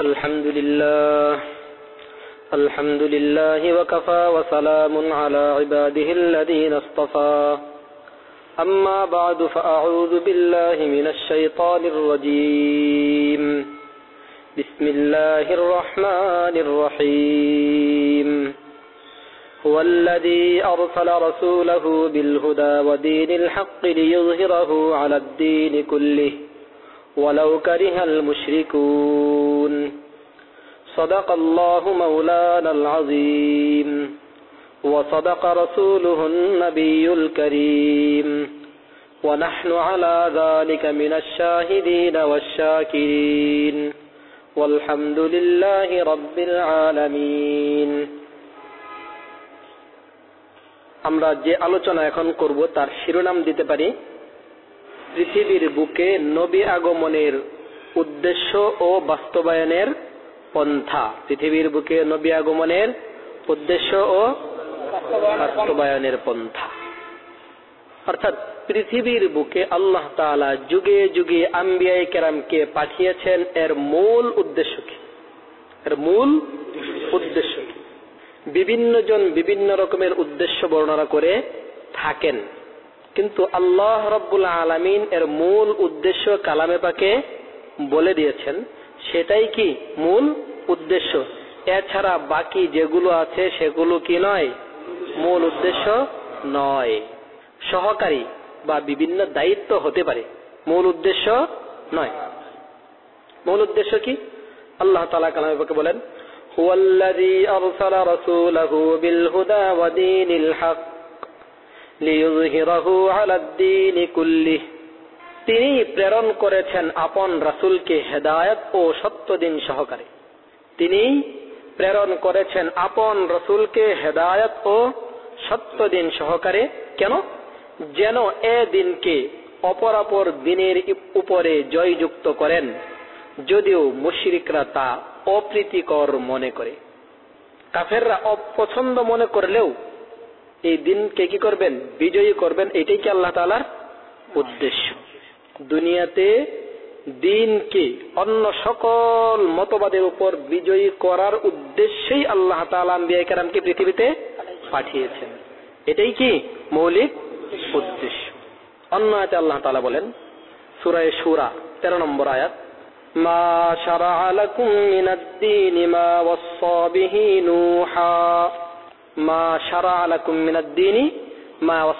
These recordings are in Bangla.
الحمد لله. الحمد لله وكفى وسلام على عباده الذين اصطفى. أما بعد فأعوذ بالله من الشيطان الرجيم. بسم الله الرحمن الرحيم. هو الذي أرسل رسوله بالهدى ودين الحق ليظهره على الدين كله. ولو كره المشركون صدق الله مولانا العظيم وصدق رسوله النبي الكريم ونحن على ذلك من الشاهدين والشاكرين والحمد لله رب العالمين আমরা যে আলোচনা এখন করব তার শিরোনাম দিতে পারি পৃথিবীর বুকে নবী আগমনের উদ্দেশ্য ও বাস্তবায়নের পন্থা। পৃথিবীর বুকে নবী আগমনের উদ্দেশ্য ও বাস্তবায়নের পন্থা। অর্থাৎ পৃথিবীর বুকে আল্লাহ তালা যুগে যুগে আম্বিয়াই কেরামকে পাঠিয়েছেন, এর মূল উদ্দেশ্য কি? এর মূল উদ্দেশ্য কি? বিভিন্ন জন বিভিন্ন রকমের উদ্দেশ্য বর্ণনা করে থাকেন। কিন্তু আল্লাহ রব্বুল আলমিন এর মূল উদ্দেশ্য কালামে পাকে বলে দিয়েছেন সেটাই কি মূল উদ্দেশ্য এছাড়া বাকি যেগুলো আছে সেগুলো কি নয় মূল উদ্দেশ্য নয় সহকারী বা বিভিন্ন দায়িত্ব হতে পারে মূল উদ্দেশ্য নয় মূল উদ্দেশ্য কি আল্লাহ তালা কালামে পাকে বলেন هو الذي أرسل رسوله بالهدى ودين الحق তিনি প্রেরণ করেছেন আপন রাসুলকে হেদায়ত ও সত্য দিন সহকারে। তিনি প্রেরণ করেছেন আপন রসুলকে হেদায়ত ও সত্য দিন সহকারে। কেন? যেন এ দিনকে অপরাপর দিনের উপরে জয়যুক্ত করেন, যদিও মুশরিকরা তা অপ্রীতিকর মনে করে। কাফেররা অপছন্দ মনে করলেও এই দিনকে কি করবেন বিজয়ী করবেন এটাই কি আল্লাহ তালার উদ্দেশ্য দুনিয়াতে দিনকে অন্য সকল মতবাদের উপর বিজয়ী করার উদ্দেশ্যেই আল্লাহ তালা কারামকে পৃথিবীতে পাঠিয়েছেন এটাই কি মৌলিক উদ্দেশ্য অন্য আয়াতে আল্লাহ তালা বলেন সুরায় সুরা তেরো নম্বর আয়াত ما شرع لكم من الدين ما وصى به نوحا মা সারা মা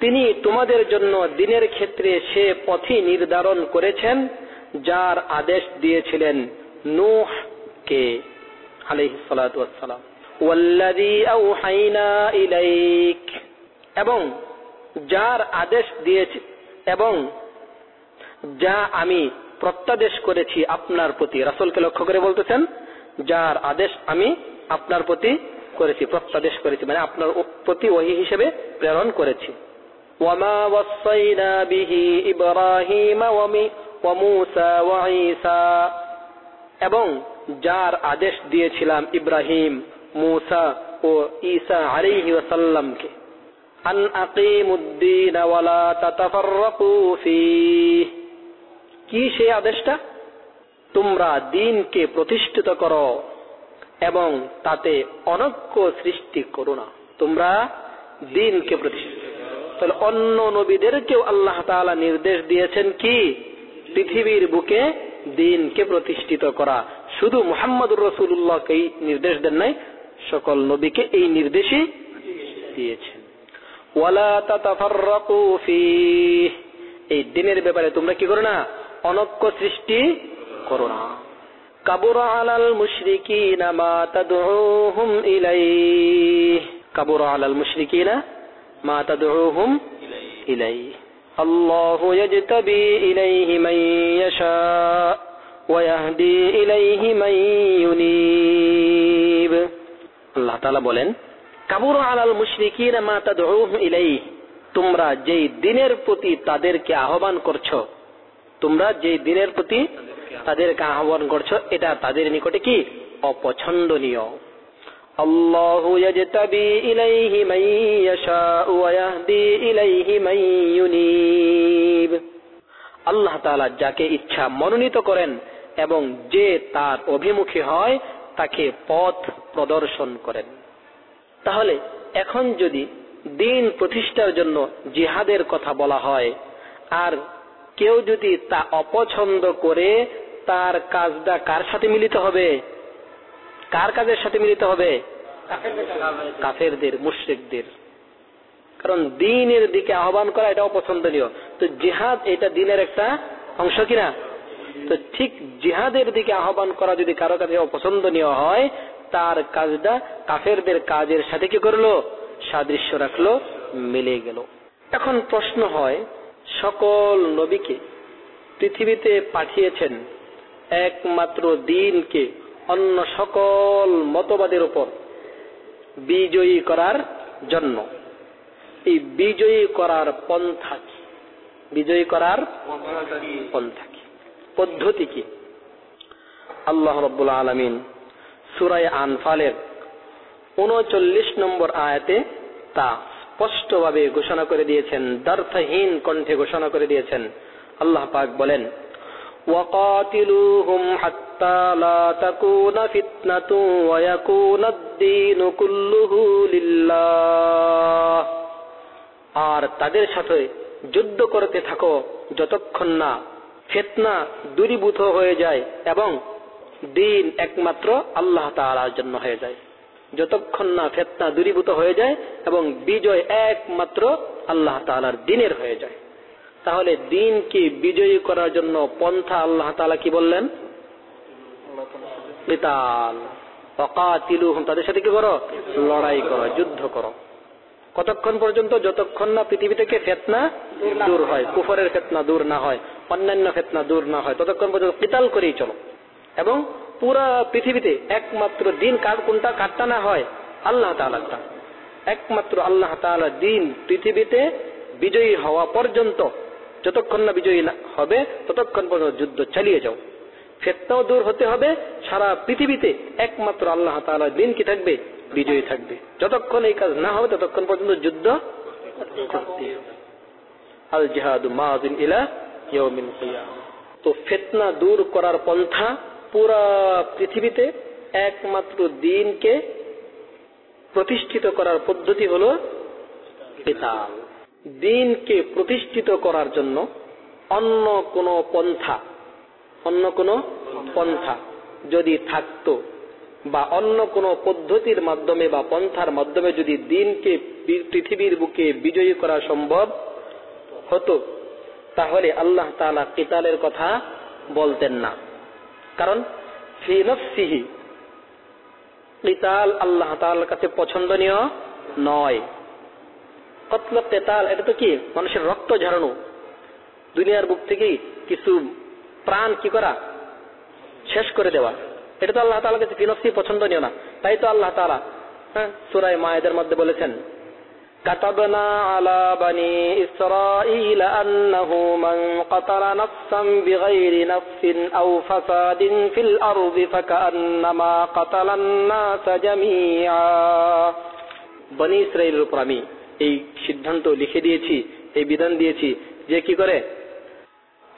তিনি তোমাদের জন্য দিনের ক্ষেত্রে সে পথি নির্ধারণ করেছেন, যার আদেশ দিয়েছিলেন নূহ কে এবং যার আদেশ দিয়েছি, এবং যা আমি প্রত্যাদেশ করেছি আপনার প্রতি। রাসুলকে লক্ষ্য করে বলতেছেন, যার আদেশ আমি আপনার প্রতি করেছি প্রত্যাদেশ করেছি মানে আপনার প্রতি ওহি হিসেবে প্রেরণ করেছি وما وصينا به إبراهيم وموسى وعيسى এবং যার আদেশ দিয়েছিলাম ইব্রাহিম মুসা ও ঈসা আলাইহি ওয়াসাল্লামকে আন আকিমুদ্দিন ওয়ালা তাতাফাররাকু ফীহ কি সেই আদেশটা তোমরা দিনকে প্রতিষ্ঠিত করো এবং তাতে অনৈক্য সৃষ্টি করো না। তোমরা দিনকে প্রতিষ্ঠিত তাহলে অন্য নবীদেরকেও আল্লাহ তাআলা নির্দেশ দিয়েছেন কি? পৃথিবীর বুকে দিনকে প্রতিষ্ঠিত করা। শুধু মুহাম্মদুর রসুল্লাহকেই নির্দেশ দেন নাই, সকল নবীকে এই নির্দেশই দিয়েছেন। এই দিনের ব্যাপারে তোমরা কি করো না? অনক্য সৃষ্টি করো না। কাবুর আলাল মুশরিকিনা মা তাদউহুম ইলাইহি কাবুর আলাল মুশরিকিনা মা তাদউহুম ইলাইহি الله يجتبي إليه من يشاء ويهدي إليه من ينيب الله تعالى বলেন কাবুর আলাল মুশরিকিনা মা তাদউহুম ইলাইহি তোমরা যেই দিনের প্রতি তাদেরকে আহ্বান করছো তোমরা যেই দিনের প্রতি তাদেরকে আহ্বান করছো এটা তাদের নিকটে কি অপছন্দনীয় الله يجتبي إليه من يشاء ويهدي إليه من ينيب আল্লাহ তাআলা যাকে ইচ্ছা মনোনীত করেন এবং যে তার অভিমুখী হয় তাকে পথ প্রদর্শন করেন তাহলে এখন যদি দিন প্রতিষ্ঠার জন্য জিহাদের কথা বলা হয় আর কেউ যদি তা অপছন্দ করে তার কাজটা কার সাথে মিলিত হবে? কার কাজের সাথে মিলিত হবে? কাফেরদের, মুশ্রিকদের। কারণ দিনের দিকে আহ্বান করা এটাও পছন্দনীয়। তো জিহাদ এটা দিনের একটা অংশ কিনা? তো ঠিক জিহাদের দিকে আহ্বান করা যদি কারও কাছে অপছন্দনীয় হয়, তার কাজটা কাফেরদের কাজের সাথে কি করল? সাদৃশ্য রাখল, মিলে গেল। এখন প্রশ্ন হয়, সকল নবীকে পৃথিবীতে পাঠিয়েছেন একমাত্র দিনকে অন্য সকল মতবাদের উপর বিজয়ী করার জন্য। এই বিজয়ী করার পন্থা কি? বিজয়ী করার পন্থা কি? পদ্ধতি কি? আল্লাহ রব্বুল আলমিন সুরাই আনফালের উনচল্লিশ নম্বর আয়াতে তা স্পষ্টভাবে ঘোষণা করে দিয়েছেন দর্থহীন কণ্ঠে ঘোষণা করে দিয়েছেন। আল্লাহ পাক বলেন وقاتلوهم حتى لا تكون فتنة ويكون الدين كله لله আর তাদের সাথে যুদ্ধ করতে থাকো যতক্ষণ না ফেতনা দূরীভূত হয়ে যায় এবং দিন একমাত্র আল্লাহ তালার জন্য হয়ে যায় যতক্ষণ না ফেতনা দূরীভূত হয়ে যায় এবং বিজয় একমাত্র আল্লাহ তালার দিনের হয়ে যায় তাহলে দিনকে বিজয়ী করার জন্য পন্থা আল্লাহ তালা কি বললেন? তাদের সাথে কি করো? লড়াই করো, যুদ্ধ করো। কতক্ষণ পর্যন্ত? যতক্ষণ না পৃথিবী থেকে ফেতনা দূর হয়, কুফরের ফেতনা দূর না হয়, অন্যান্য ফেতনা দূর না হয়, ততক্ষণ পর্যন্ত কিতাল করেই চলো। এবং পুরা পৃথিবীতে একমাত্র দিন কার কোনটা? কাটটা না হয়? আল্লাহ একমাত্র আল্লাহ দিন পৃথিবীতে বিজয়ী হওয়া পর্যন্ত যতক্ষণ না বিজয়ী হবে, ততক্ষণ পর্যন্ত যুদ্ধ চালিয়ে যাও। ফেতনাও দূর হতে হবে, সারা পৃথিবীতে একমাত্র আল্লাহ তালা দিন কি থাকবে? বিজয়ী থাকবে। যতক্ষণ এই কাজ না হবে, ততক্ষণ পর্যন্ত যুদ্ধ আল জিহাদ মাহিন ইলা তো ফেতনা দূর করার পন্থা পুরা পৃথিবীতে একমাত্র দিনকে প্রতিষ্ঠিত করার পদ্ধতি হল কেতাল দিনকে প্রতিষ্ঠিত করার জন্য অন্য কোন পন্থা, অন্য কোন পন্থা যদি থাকতো বা অন্য কোন পদ্ধতির মাধ্যমে বা পন্থার মাধ্যমে যদি দিনকে পৃথিবীর বুকে বিজয়ী করা সম্ভব হতো, তাহলে আল্লাহ তালা কিতালের কথা বলতেন না। কারণ ফিনফসিহি কিতাল আল্লাহ তালার কাছে পছন্দনীয় নয়। কতল কেতাল এটা তো কি মানুষের রক্ত ঝরানো দুনিয়ার বুক থেকেই কিছু প্রাণ কি করা শেষ করে দেওয়া এটা তো আল্লাহ তালা কাছে ফিনফসি পছন্দনীয় না তাই তো আল্লাহ তালা হ্যাঁ সুরাই মায়েদের মধ্যে বলেছেন كتبنا على بني إسرائيل أنه من قتل نفسا بغير نفس أو فساد في الأرض فكأنما قتل الناس جميعا বনি ইসরায়েলের উপর আমি এই সিদ্ধান্ত লিখে দিয়েছি, এই বিধান দিয়েছি, যে কি করে?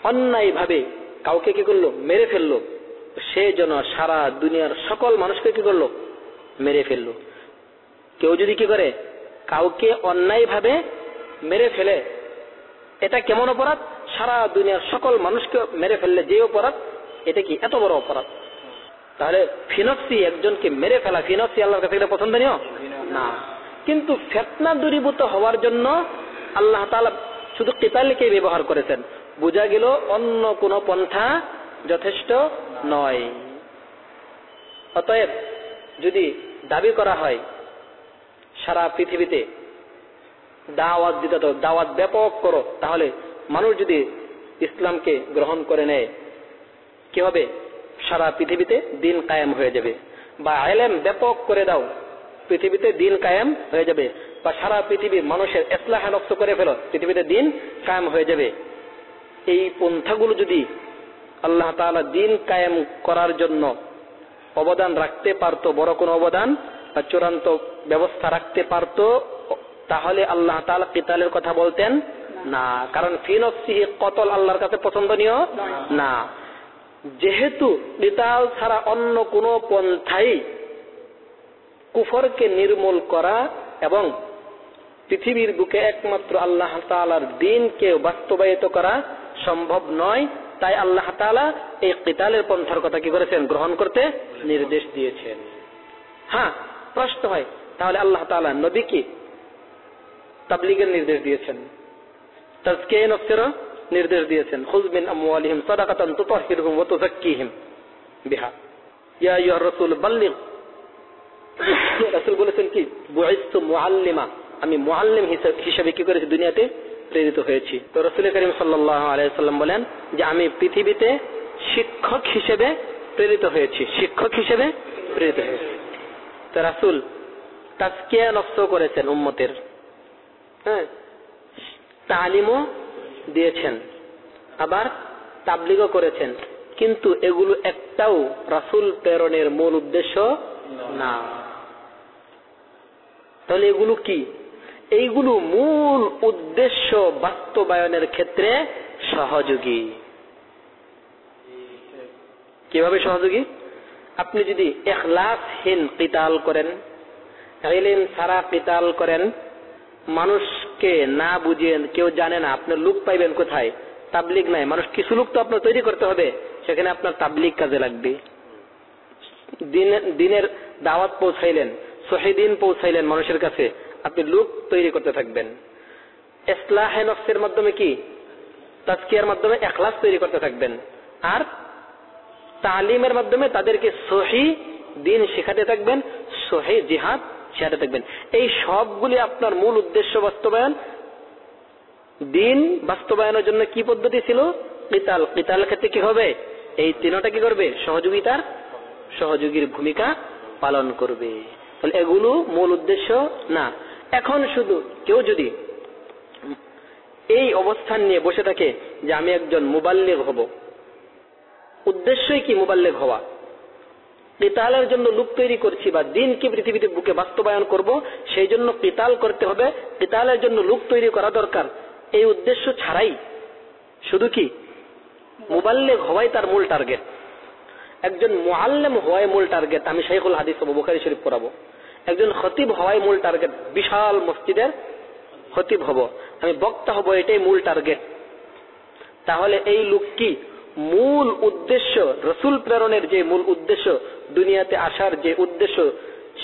অন্যায় ভাবে কাউকে কি করল? মেরে ফেলল। সে যেন সারা দুনিয়ার সকল মানুষকে কি করল? মেরে ফেলল। কেউ যদি কি করে? কাউকে অন্যায় ভাবে মেরে ফেলে। এটা কেমন অপরাধ? সারা দুনিয়ার সকল মানুষকে মেরে ফেললে যে অপরাধ? এটা কি এত বড় অপরাধ? তাহলে ফিনক্সি একজনকে মেরে ফেলা, ফিনক্সি আল্লাহর কাছে পছন্দনীয়? না। কিন্তু ফেতনা দূরীভূত হওয়ার জন্য আল্লাহ তালা শুধু কেতালকে ব্যবহার করেছেন। বোঝা গেল অন্য কোন পন্থা যথেষ্ট নয়। অতএব যদি দাবি করা হয়, সারা পৃথিবীতে দাওয়াত দিতে তো দাওয়াত ব্যাপক করো, তাহলে মানুষ যদি ইসলামকে গ্রহণ করে নেয় কি হবে সারা পৃথিবীতে দিন কায়েম হয়ে যাবে? বা আইলেম ব্যাপক করে দাও পৃথিবীতে দিন কায়েম হয়ে যাবে বা সারা পৃথিবীর মানুষের এসলাহ নষ্ট করে ফেলো পৃথিবীতে দিন কায়েম হয়ে যাবে। এই পন্থাগুলো যদি আল্লাহ তালা দিন কায়েম করার জন্য অবদান রাখতে পারত বড় কোনো অবদান বা চূড়ান্ত ব্যবস্থা রাখতে পারত তাহলে আল্লাহ তালা কিতালের কথা বলতেন না। কারণ ফিনফসিহি কতল আল্লাহর কাছে পছন্দনীয়? না। যেহেতু কিতাল ছাড়া অন্য কোনো পন্থাই কুফরকে নির্মূল করা এবং পৃথিবীর বুকে একমাত্র আল্লাহ তালার দিনকে বাস্তবায়িত করা সম্ভব নয়। তাই আল্লাহ তালা এই কিতালের পন্থার কথা কি করেছেন? গ্রহণ করতে নির্দেশ দিয়েছেন। হ্যাঁ প্রশ্ন হয়, তাহলে আল্লাহ তালা নবীকে তাবলিগের নির্দেশ দিয়েছেন। তাজকে নির্দেশ দিয়েছেন। খুজবিন আমওয়ালিহিম সাদাকাতান তুতাহিরহুম ওয়া তুযাক্কিহিম বিহা। ইয়া আইয়ুহার রাসূল বাল্লিগ রাসূল বলেছেন কি মুআল্লিমা আমি মুআল্লিম হিসেবে কি করেছি দুনিয়াতে? প্রেরিত হয়েছি। তো রসুল করিম সাল্লাম বলেন যে, আমি পৃথিবীতে শিক্ষক হিসেবে প্রেরিত হয়েছি। শিক্ষক হিসেবে প্রেরিত হয়েছি। তো রাসূল তাজকিয়া নষ্ট করেছেন উম্মতের। হ্যাঁ? তালিমও দিয়েছেন। আবার তাবলিগও করেছেন। কিন্তু এগুলো একটাও রাসুল প্রেরণের মূল উদ্দেশ্য না। তাহলে এগুলো কি? এইগুলো মূল উদ্দেশ্য বাস্তবায়নের ক্ষেত্রে সহযোগী। কীভাবে সহযোগী? আপনি যদি এখলাসহীন কিতাল করেন এলিম সারা কিতাল করেন, মানুষকে না বুঝিয়ে কেউ জানে না, আপনার লুক পাইবেন কোথায়? তাবলিক নাই। মানুষ কিছু লোক তো আপনার তৈরি করতে হবে, সেখানে আপনার তাবলিগ কাজে লাগবে। দিনের দাওয়াত পৌঁছাইলেন। সহিদিন পৌঁছাইলেন মানুষের কাছে, আপনি লুক তৈরি করতে থাকবেন। ইসলাহ নফসের মাধ্যমে কি? তাজকিয়ার মাধ্যমে এখলাস তৈরি করতে থাকবেন। আর তালিমের মাধ্যমে তাদেরকে সহি দিন শেখাতে থাকবেন, সহি জিহাদ শেখাতে থাকবেন। এই সবগুলি আপনার মূল উদ্দেশ্য বাস্তবায়ন। দিন বাস্তবায়নের জন্য কি পদ্ধতি ছিল? কিতাল। কিতাল ক্ষেত্রে কি হবে? এই তিনটা কি করবে? সহযোগিতার সহযোগীর ভূমিকা পালন করবে। তাহলে এগুলো মূল উদ্দেশ্য না। এখন শুধু কেউ যদি এই অবস্থান নিয়ে বসে থাকে যে আমি একজন মোবাল্লেগ হব, উদ্দেশ্যই কি মোবাল্লেগ হওয়া? কিতালের জন্য লুক তৈরি করছি বা দিনকে পৃথিবীতে বুকে বাস্তবায়ন করব, সেই জন্য কিতাল করতে হবে। কিতালের জন্য লুক তৈরি করা দরকার। এই উদ্দেশ্য ছাড়াই। শুধু কি? মোবাল্লেগ হওয়াই তার মূল টার্গেট একজন মোয়াল্লেম হওয়াই মূল টার্গেট আমি শেখুল হাদিস হব বুখারি শরীফ পড়াবো। একজন খতিব হওয়াই মূল টার্গেট বিশাল মসজিদের খতিব হব। আমি বক্তা হব, এটাই মূল টার্গেট তাহলে এই লোক কি? মূল উদ্দেশ্য, রসুল প্রেরণের যে মূল উদ্দেশ্য, দুনিয়াতে আসার যে উদ্দেশ্য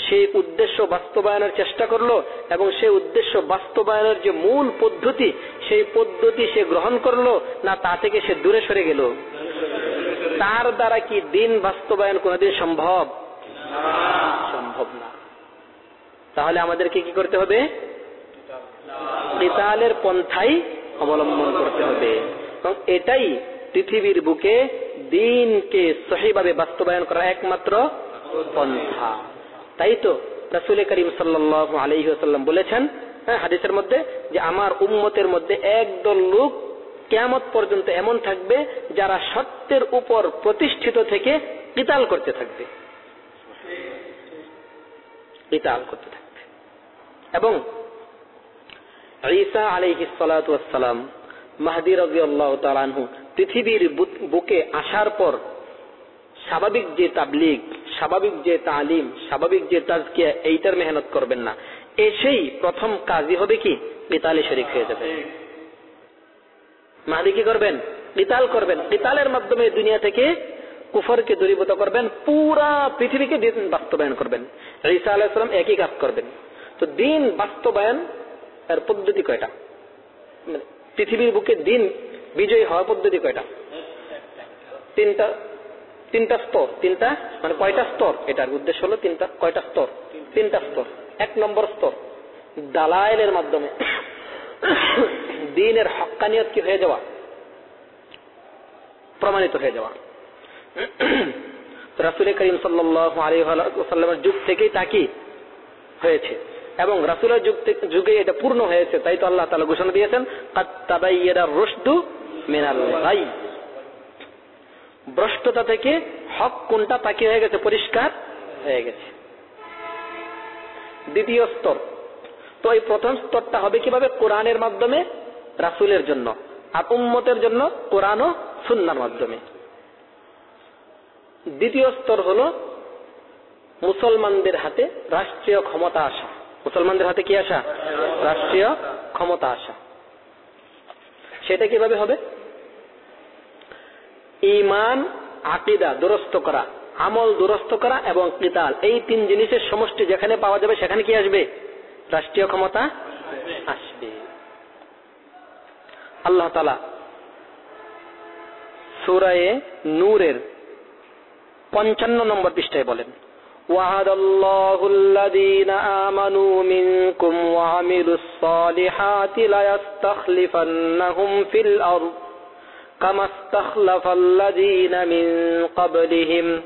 সেই উদ্দেশ্য বাস্তবায়নের চেষ্টা করল এবং সেই উদ্দেশ্য বাস্তবায়নের যে মূল পদ্ধতি, সেই পদ্ধতি সে গ্রহণ করল, না তা থেকে সে দূরে সরে গেল? তার দ্বারা কি দিন বাস্তবায়ন কোনদিন সম্ভব? সম্ভব না। তাহলে আমাদেরকে কি করতে হবে? কিতালের পন্থাই অবলম্বন করতে হবে। এবং এটাই পৃথিবীর বুকে দিনকে সহিভাবে বাস্তবায়ন করা একমাত্র পন্থা। তাই তো রাসুল করিম সাল্লাহ বলেছেন হ্যাঁ হাদিসের মধ্যে যে আমার উম্মতের মধ্যে একদল লোক কেমত পর্যন্ত এমন থাকবে যারা সত্যের উপর প্রতিষ্ঠিত থেকে কিতাল করতে থাকবে। কিতাল করতে থাকবে। এবং ঈসা আলাইহিসালাম মাহদি রাজি আল্লাহ তালানহু পৃথিবীর বুকে আসার পর স্বাভাবিক যে তাবলিগ, স্বাভাবিক যে তালিম, স্বাভাবিক যে তাজকিয়া, এইটার মেহনত করবেন না। এসেই প্রথম কাজই হবে কি? কিতালে শরিক হয়ে যাবে। মাহাদি কি করবেন? কিতাল করবেন। কিতালের মাধ্যমে দুনিয়া থেকে কুফরকে দূরীভূত করবেন, পুরা পৃথিবীকে বাস্তবায়ন করবেন। ঈসা আলাহিসাম একই কাজ করবেন। তো দিন বাস্তবায়ন এর পদ্ধতি কয়টা? মানে পৃথিবীর বুকে দিন বিজয়ী হওয়ার পদ্ধতি কয়টা? তিনটা তিনটা স্তর, তিনটা? মানে কয়টা স্তর? এটার উদ্দেশ্য হলো তিনটা, কয়টা স্তর? তিনটা স্তর। এক নম্বর স্তর দালায়ের মাধ্যমে দিনের হকানিয়ত কি হয়ে যাওয়া? প্রমাণিত হয়ে যাওয়া। রাসুল করিম সাল্লামের যুগ থেকেই তা কি? হয়েছে। এবং রাসুলের যুগে এটা পূর্ণ হয়েছে, তাই তো আল্লাহ তালা ঘোষণা দিয়েছেন রসদু মিনাল ভাই ভ্রষ্টতা থেকে হক কোনটা তাকে হয়ে গেছে? পরিষ্কার হয়ে গেছে। দ্বিতীয় স্তর। তো এই প্রথম স্তরটা হবে কীভাবে? কোরআনের মাধ্যমে, রাসুলের জন্য। আর উম্মতের জন্য কোরআন ও সুন্নার মাধ্যমে। দ্বিতীয় স্তর হল মুসলমানদের হাতে রাষ্ট্রীয় ক্ষমতা আসা। মুসলমানদের হাতে কি আসা? রাষ্ট্রীয় ক্ষমতা আসা। সেটা কীভাবে হবে? ইমান আকিদা দুরস্ত করা, আমল দুরস্ত করা এবং কিতাল। এই তিন জিনিসের সমষ্টি যেখানে পাওয়া যাবে সেখানে কি আসবে? রাষ্ট্রীয় ক্ষমতা আসবে। আল্লাহ তালা সুরায়ে নূরের পঞ্চান্ন নম্বর পৃষ্ঠায় বলেন وعد الله الذين آمنوا منكم وعملوا الصالحات ليستخلفنهم في الأرض كما استخلف الذين من قبلهم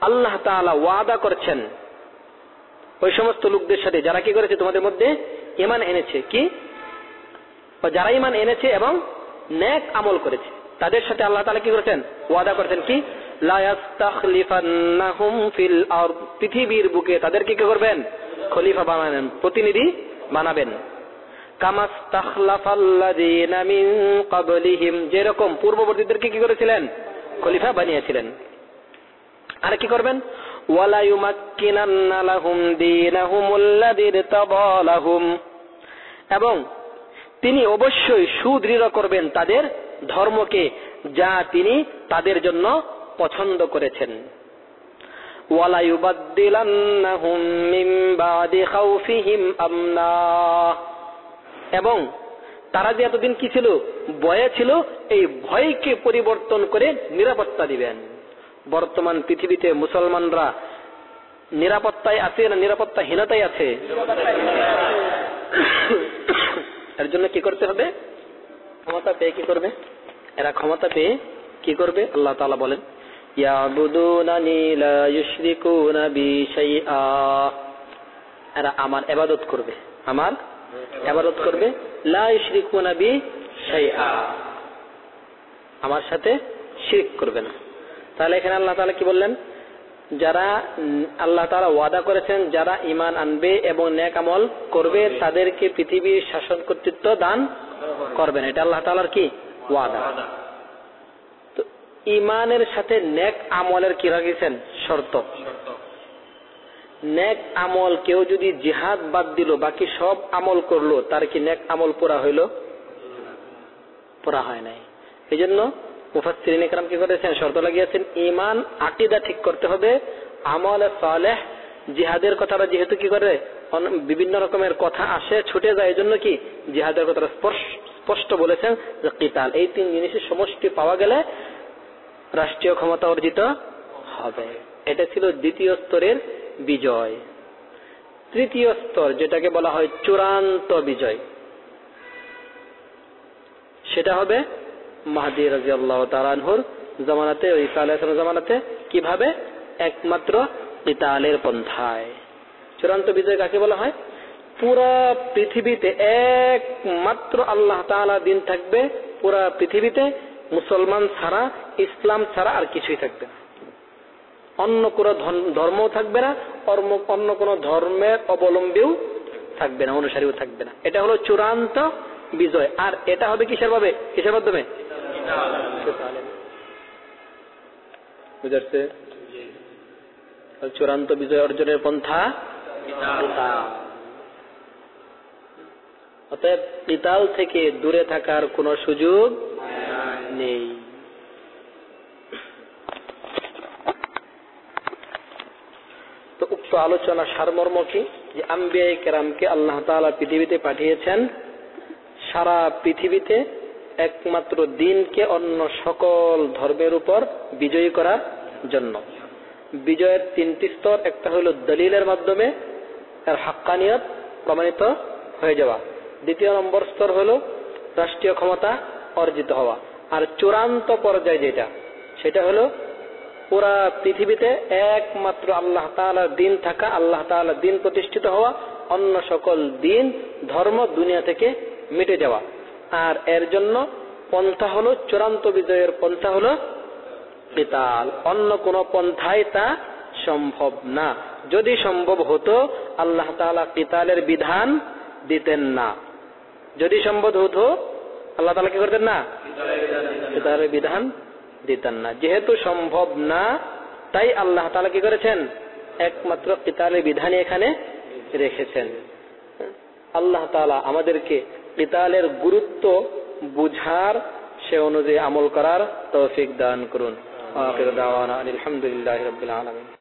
আল্লাহ তাআলা ওয়াদা করছেন ওই সমস্ত লোকদের সাথে যারা কি করেছে তোমাদের মধ্যে ইমান এনেছে কি যারা ইমান এনেছে এবং ন্যাক আমল করেছে তাদের সাথে আল্লাহ তালা কি করেছেন ওয়াদা করেছেন কি ফিল পৃথিবীর বুকে তাদেরকে কি করবেন? খলিফা বানাবেন, প্রতিনিধি বানাবেন। যেরকম পূর্ববর্তীদেরকে কি করেছিলেন? খলিফা বানিয়েছিলেন। আর কি করবেন? এবং তিনি অবশ্যই সুদৃঢ় করবেন তাদের ধর্মকে, যা তিনি তাদের জন্য পছন্দ করেছেন। এবং তারা যে এতদিন কি ছিল? ভয়ে ছিল, এই ভয়কে পরিবর্তন করে নিরাপত্তা দিবেন। বর্তমান পৃথিবীতে মুসলমানরা নিরাপত্তায় আছে না নিরাপত্তাহীনতায় আছে? এর জন্য কি করতে হবে? ক্ষমতা পেয়ে কি করবে? এরা ক্ষমতা পেয়ে কি করবে? আল্লাহ তালা বলেন আমার এবাদত করবে। আমার এবাদত করবে। আমার সাথে শিরিক করবে না। তাহলে এখানে আল্লাহ তালা কি বললেন? যারা আল্লাহ তারা ওয়াদা করেছেন, যারা ইমান আনবে এবং ন্যাক আমল করবে, তাদেরকে পৃথিবীর শাসন কর্তৃত্ব দান করবেন এটা আল্লাহ তালার কি? ওয়াদা। ইমানের সাথে নেক আমলের কি রাখিয়েছেন শর্ত। নেক আমল কেউ যদি জিহাদ বাদ দিল বাকি সব আমল করল তার কি নেক আমল পুরা হইল? পুরা হয় নাই। এই জন্য একরাম কি করেছেন? শর্ত লাগিয়েছেন ইমান আকিদা ঠিক করতে হবে আমল সালেহ জিহাদের কথাটা যেহেতু কি করে? বিভিন্ন রকমের কথা আসে ছুটে যায় এই জন্য কি? জিহাদের কথাটা স্পষ্ট বলেছেন যে কিতাল। এই তিন জিনিসের সমষ্টি পাওয়া গেলে রাষ্ট্রীয় ক্ষমতা অর্জিত হবে। এটা ছিল দ্বিতীয় স্তরের বিজয়। তৃতীয় স্তর, যেটাকে বলা হয় চূড়ান্ত বিজয়। সেটা হবে মাহাদি রাজি আল্লাহ তালানহুর জামানাতে ঈসা আলাহ জামানাতে কীভাবে? একমাত্র কিতালের পন্থায়। চূড়ান্ত বিজয় কাকে বলা হয়? পুরা পৃথিবীতে একমাত্র আল্লাহ তালা দিন থাকবে। পুরা পৃথিবীতে মুসলমান ছাড়া ইসলাম ছাড়া আর কিছুই থাকবে না। অন্য কোন ধর্ম থাকবে না অন্য কোন ধর্মের অবলম্বীও থাকবে না, অনুসারীও থাকবে না। এটা হলো চূড়ান্ত বিজয়। আর এটা হবে কিসের ভাবে কিসের মাধ্যমে? বুঝাচ্ছে চূড়ান্ত বিজয় অর্জনের পন্থা? অতএব পিতাল থেকে দূরে থাকার কোন সুযোগ নেই। তো আলোচনা সারমর্ম কি? যে আম্বিয়াই কেরামকে আল্লাহ তালা পৃথিবীতে পাঠিয়েছেন। সারা পৃথিবীতে একমাত্র দিনকে অন্য সকল ধর্মের উপর বিজয়ী করার জন্য। বিজয়ের তিনটি স্তর, একটা হলো দলিলের মাধ্যমে, তার হাক্কানিয়ত প্রমাণিত হয়ে যাওয়া। দ্বিতীয় নম্বর স্তর হল রাষ্ট্রীয় ক্ষমতা অর্জিত হওয়া। আর চূড়ান্ত পর্যায়ে যেটা, সেটা হলো পুরা পৃথিবীতে একমাত্র আল্লাহ তালার দিন থাকা আল্লাহ তালার দিন প্রতিষ্ঠিত হওয়া অন্য সকল দিন ধর্ম দুনিয়া থেকে মিটে যাওয়া। আর এর জন্য পন্থা হলো চূড়ান্ত বিজয়ের পন্থা হলো কিতাল। অন্য কোন পন্থায় তা সম্ভব না। যদি সম্ভব হতো আল্লাহ তালা কিতালের বিধান দিতেন না। যদি সম্ভব হতো আল্লাহ তালা কি করতেন না। কিতালের বিধান দিতেন না। যেহেতু সম্ভব না, তাই আল্লাহ তালা কি করেছেন? একমাত্র কিতালের বিধানই এখানে রেখেছেন। আল্লাহ তালা আমাদেরকে কিতালের গুরুত্ব বুঝার সে অনুযায়ী আমল করার তৌফিক দান করুন। আলহামদুলিল্লাহ রবিল আলমিন।